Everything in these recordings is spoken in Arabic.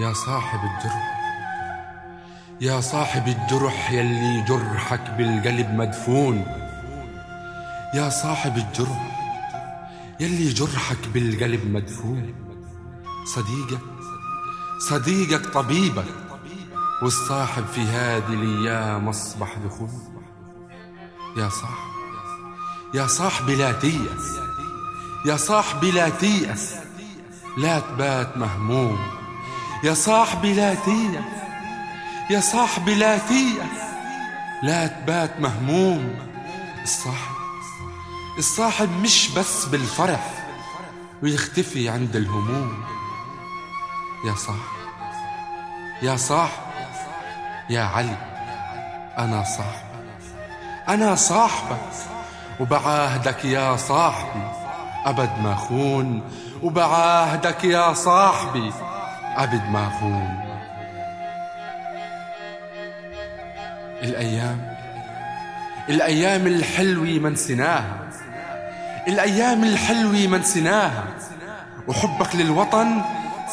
يا صاحب الجرح. يا صاحب الجرح يلي جرحك بالقلب مدفون. يا صاحب الجرح يلي جرحك بالقلب مدفون. صديقك صديقك طبيبك والصاحب في هذه الأيام أصبح دخول يا صاحب يا صاحبي لا تيأس. يا صاحبي لا تيأس. لا تبات مهموم. يا صاحبي لا تيأس يا صاحبي لا تيأس. لا تبات مهموم. الصاحب الصاحب مش بس بالفرح ويختفي عند الهموم. يا صاحب يا صاحب يا علي أنا صاحبك أنا صاحبك. وبعاهدك يا صاحبي أبد ما خون. وبعاهدك يا صاحبي أبد ما خون الأيام الأيام الحلوة ما نسيناها الأيام الحلوة ما نسيناها وحبك للوطن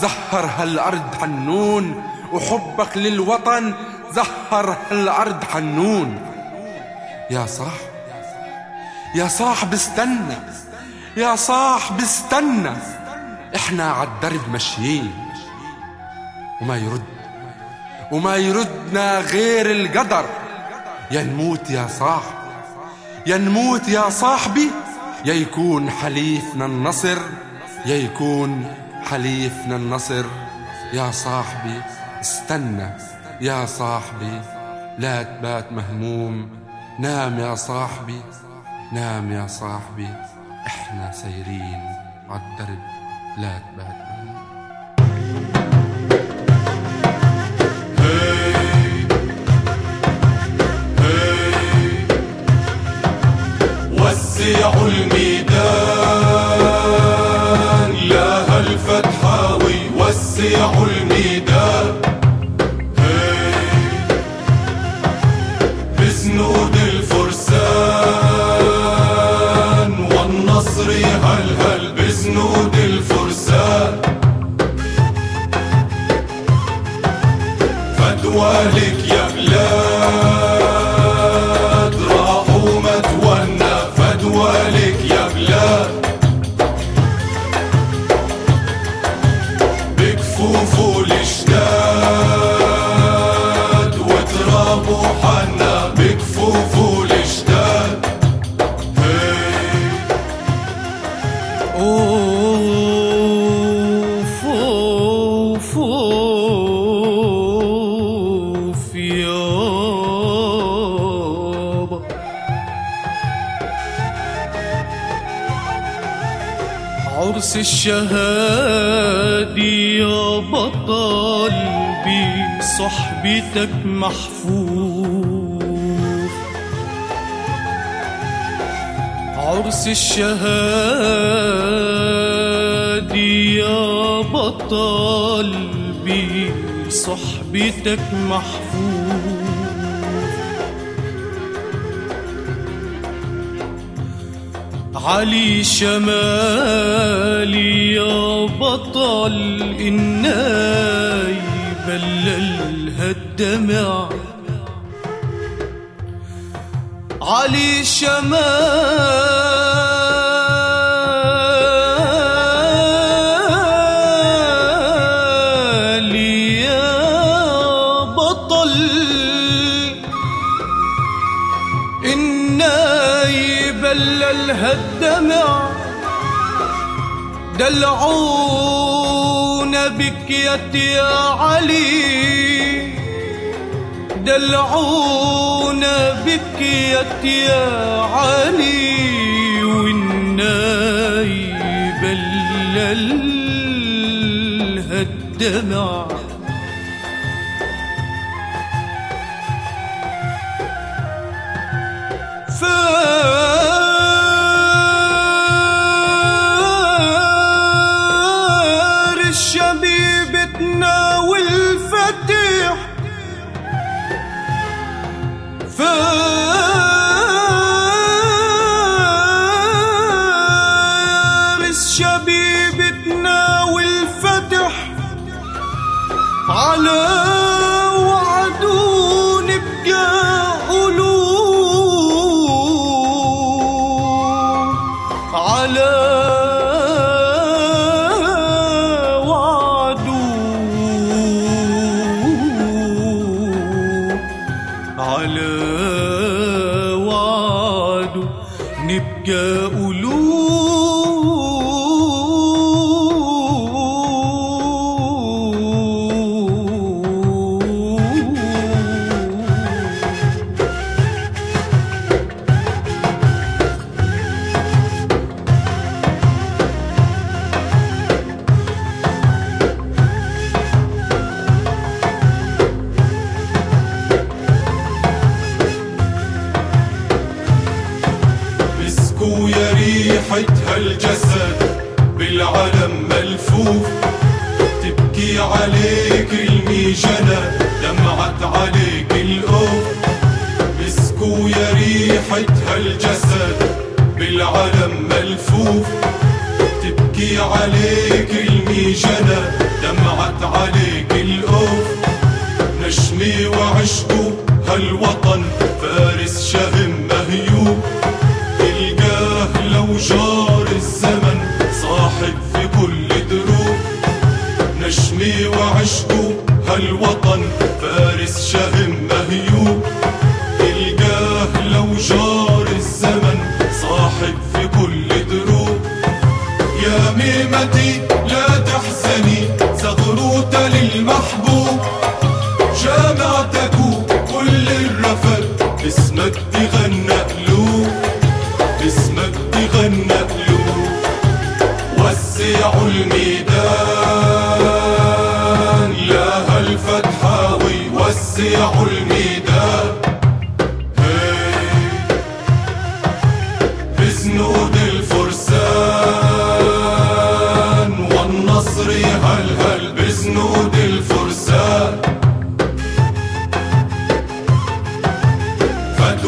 زهر هالأرض حنون. وحبك للوطن زهر هالأرض حنون. يا صاحب يا صاحب استنى يا صاحب استنى إحنا عالدرب ماشيين. وما يرد. وما يردنا غير القدر. يا نموت يا صاحب. يا نموت يا صاحبي. يا يكون حليفنا النصر. يا يكون حليفنا النصر. يا صاحبي استنى. يا صاحبي لا تبات مهموم. نام يا صاحبي. نام يا صاحبي. إحنا سايرين. عالدرب لا تبات. الفرسان فتوالك يا بصحبتك محفوف عرس الشهادي يا بطل بصحبتك محفوظ. علي شمالي يا بطل الناي بللها الدمع. علي شمال يا بطل الناي بللها الدمع. دلعونا بكيت يا علي. دلعونا بكيت يا علي. والناي بللها الدمع فارس وعده نبقى ريحة هالجسد بالعلم ملفوف. تبكي عليك الميجنة دمعت عليك الأوف. نشمي وعشقه هالوطن فارس شهم مهيوب. تلقاه لو جار الزمن صاحب في كل دروب. نشمي وعشقه هالوطن فارس شهم مهيوب. تلقاه لو جار الزمن صاحب في كل دروب. يا ميمتي لا تحزني زغروت للمحبوب. جامعتك كل الرفد باسمك تغنى قلوب. باسمك تغنى قلوب. وسعوا الميدان يا هالفتحاوي وسعوا الميدان.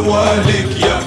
فدوالك يا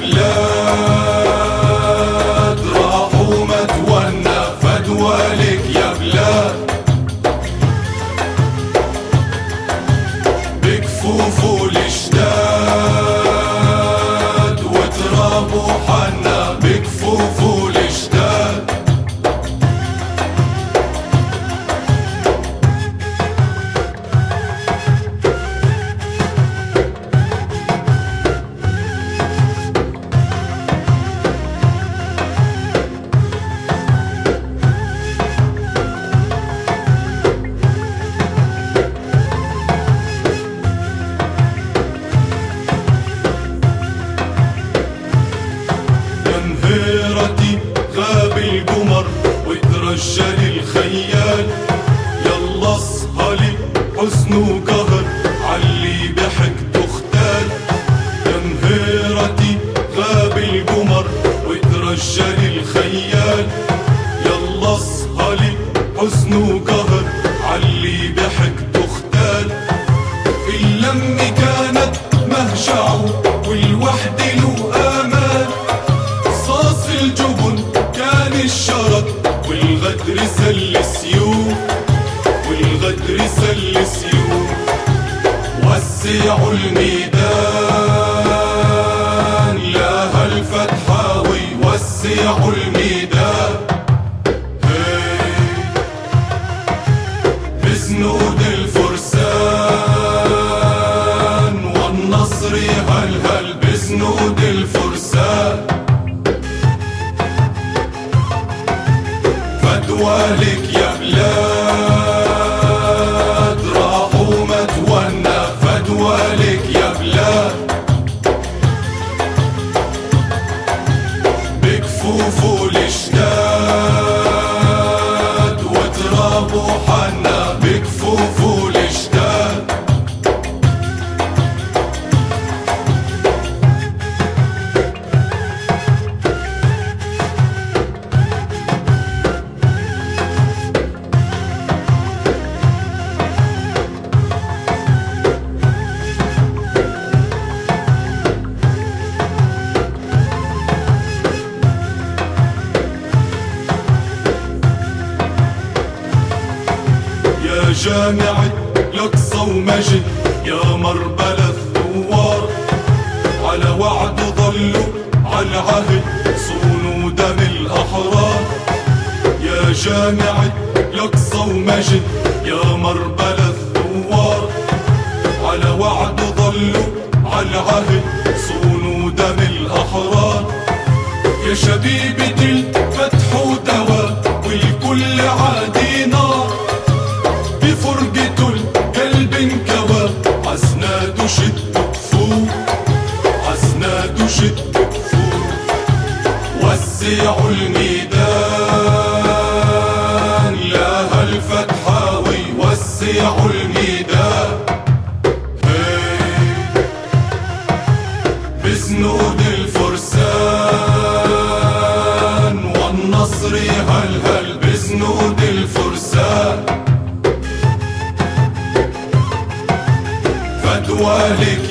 جامعة لقصى ومجد يا مربل الثوار على وعد ظلوا على العهد صونوا دم الأحرار. يا جامع لقصى ومجد يا مربل الثوار على وعد ظلوا على العهد صونوا دم الأحرار. يا شبيبة وسعوا الميدان. لا الفتحاوي وسعوا الميدان. بسنود الفرسان والنصر هلهل بسنود الفرسان؟ فدوالك يا